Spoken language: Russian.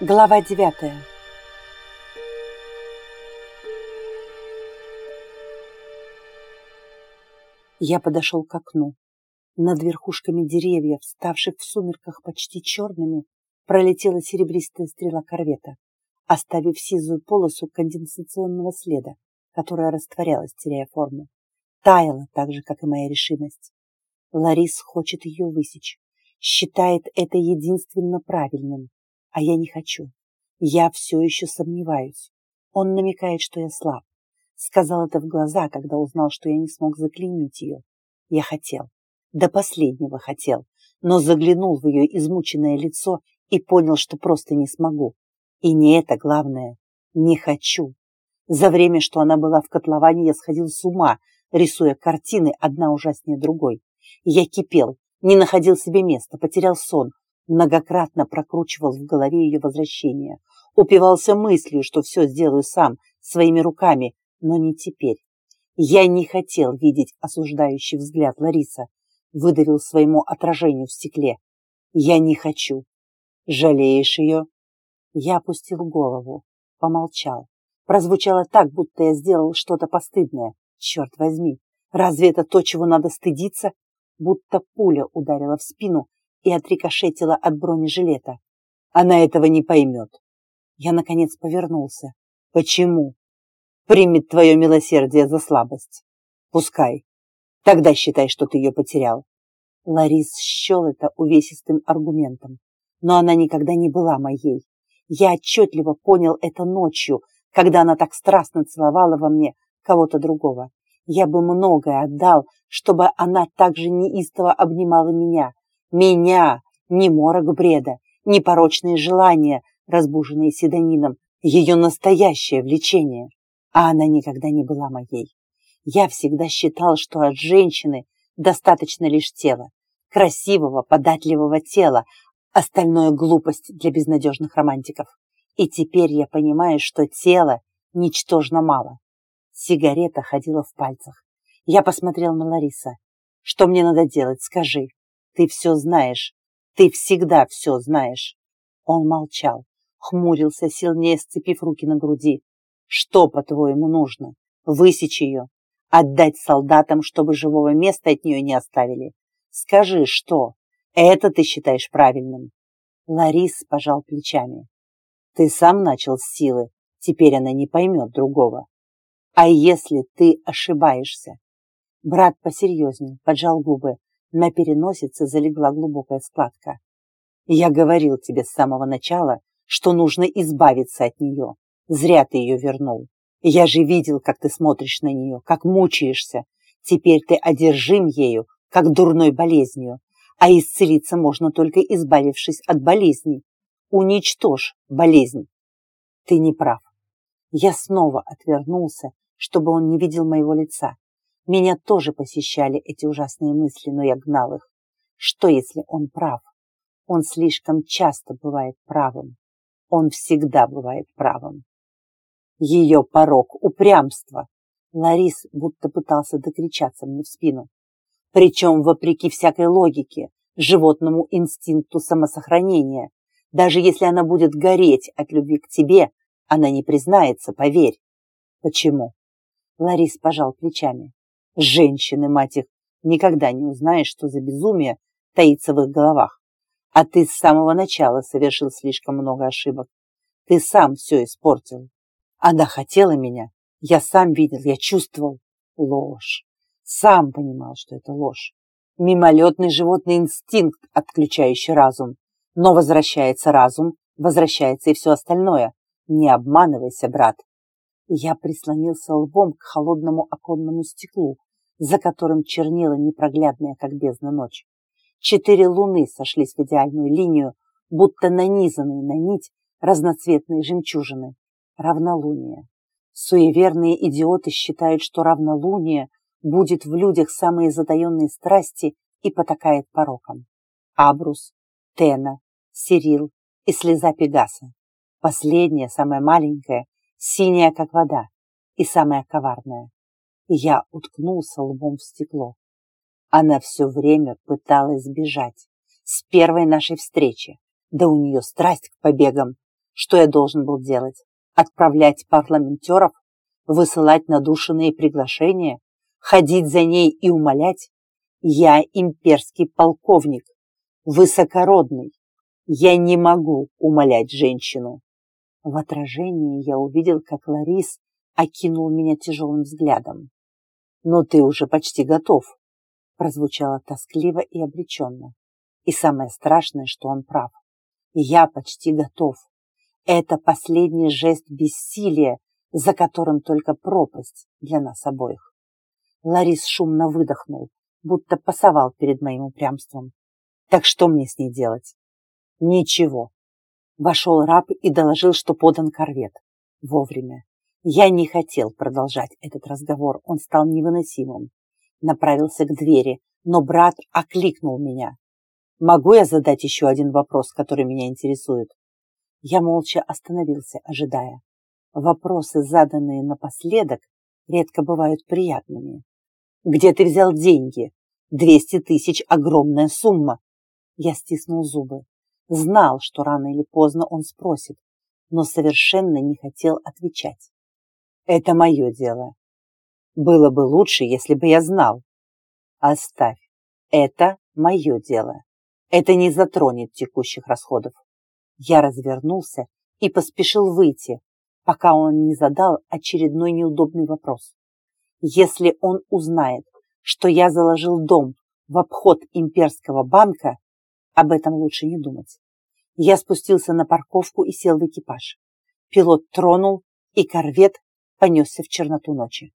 Глава девятая. Я подошел к окну. Над верхушками деревьев, ставших в сумерках почти черными, пролетела серебристая стрела корвета, оставив сизую полосу конденсационного следа, которая растворялась, теряя форму. Таяла так же, как и моя решимость. Ларис хочет ее высечь, считает это единственно правильным, а я не хочу. Я все еще сомневаюсь. Он намекает, что я слаб. Сказал это в глаза, когда узнал, что я не смог заклеймить ее. Я хотел, до последнего хотел, но заглянул в ее измученное лицо и понял, что просто не смогу. И не это главное. Не хочу. За время, что она была в котловане, я сходил с ума, рисуя картины одна ужаснее другой. Я кипел, не находил себе места, потерял сон, многократно прокручивал в голове ее возвращение, упивался мыслью, что все сделаю сам, своими руками, но не теперь. Я не хотел видеть осуждающий взгляд Лариса, выдавил своему отражению в стекле. Я не хочу. Жалеешь ее? Я опустил голову, помолчал. Прозвучало так, будто я сделал что-то постыдное. Черт возьми, разве это то, чего надо стыдиться? Будто пуля ударила в спину и отрикошетила от бронежилета. Она этого не поймет. Я, наконец, повернулся. Почему? Примет твое милосердие за слабость. Пускай. Тогда считай, что ты ее потерял. Ларис счел это увесистым аргументом. Но она никогда не была моей. Я отчетливо понял это ночью, когда она так страстно целовала во мне кого-то другого. Я бы многое отдал, чтобы она так же неистово обнимала меня. Меня! Не морок бреда, не порочные желания, разбуженные седанином, ее настоящее влечение. А она никогда не была моей. Я всегда считал, что от женщины достаточно лишь тела, красивого, податливого тела, остальное глупость для безнадежных романтиков. И теперь я понимаю, что тело ничтожно мало. Сигарета ходила в пальцах. Я посмотрел на Лариса. Что мне надо делать, скажи. Ты все знаешь. Ты всегда все знаешь. Он молчал, хмурился, сильнее сцепив руки на груди. Что, по-твоему, нужно? Высечь ее? Отдать солдатам, чтобы живого места от нее не оставили? Скажи, что? Это ты считаешь правильным? Ларис пожал плечами. Ты сам начал с силы, теперь она не поймет другого. А если ты ошибаешься? Брат посерьезнее, поджал губы. На переносице залегла глубокая складка. Я говорил тебе с самого начала, что нужно избавиться от нее. Зря ты ее вернул. Я же видел, как ты смотришь на нее, как мучаешься. Теперь ты одержим ею, как дурной болезнью. А исцелиться можно только избавившись от болезни. Уничтожь болезнь. Ты не прав. Я снова отвернулся, чтобы он не видел моего лица. Меня тоже посещали эти ужасные мысли, но я гнал их. Что, если он прав? Он слишком часто бывает правым. Он всегда бывает правым. Ее порог упрямства. Ларис будто пытался докричаться мне в спину. Причем, вопреки всякой логике, животному инстинкту самосохранения. Даже если она будет гореть от любви к тебе, она не признается, поверь. Почему? Ларис пожал плечами. Женщины, мать их, никогда не узнаешь, что за безумие таится в их головах. А ты с самого начала совершил слишком много ошибок. Ты сам все испортил. Она хотела меня. Я сам видел, я чувствовал. Ложь. Сам понимал, что это ложь. Мимолетный животный инстинкт, отключающий разум. Но возвращается разум, возвращается и все остальное. Не обманывайся, брат. Я прислонился лбом к холодному оконному стеклу, за которым чернела непроглядная, как бездна ночь. Четыре луны сошлись в идеальную линию, будто нанизанные на нить разноцветные жемчужины. Равнолуние. Суеверные идиоты считают, что равнолуние будет в людях самые затаенные страсти и потакает пороком. Абрус, Тена, Сирил и слеза Пегаса. Последняя, самая маленькая, синяя, как вода, и самая коварная. Я уткнулся лбом в стекло. Она все время пыталась бежать. С первой нашей встречи. Да у нее страсть к побегам. Что я должен был делать? Отправлять парламентеров? Высылать надушенные приглашения? Ходить за ней и умолять? Я имперский полковник, высокородный. Я не могу умолять женщину. В отражении я увидел, как Ларис окинул меня тяжелым взглядом. «Но ты уже почти готов», — прозвучало тоскливо и обреченно. И самое страшное, что он прав. Я почти готов. Это последний жест бессилия, за которым только пропасть для нас обоих. Ларис шумно выдохнул, будто пасовал перед моим упрямством. Так что мне с ней делать? Ничего. Вошел раб и доложил, что подан корвет. Вовремя. Я не хотел продолжать этот разговор, он стал невыносимым. Направился к двери, но брат окликнул меня. Могу я задать еще один вопрос, который меня интересует? Я молча остановился, ожидая. Вопросы, заданные напоследок, редко бывают приятными. Где ты взял деньги? Двести тысяч – огромная сумма. Я стиснул зубы. Знал, что рано или поздно он спросит, но совершенно не хотел отвечать. Это мое дело. Было бы лучше, если бы я знал. Оставь. Это мое дело. Это не затронет текущих расходов. Я развернулся и поспешил выйти, пока он не задал очередной неудобный вопрос. Если он узнает, что я заложил дом в обход имперского банка, об этом лучше не думать. Я спустился на парковку и сел в экипаж. Пилот тронул, и корвет понесся в черноту ночи.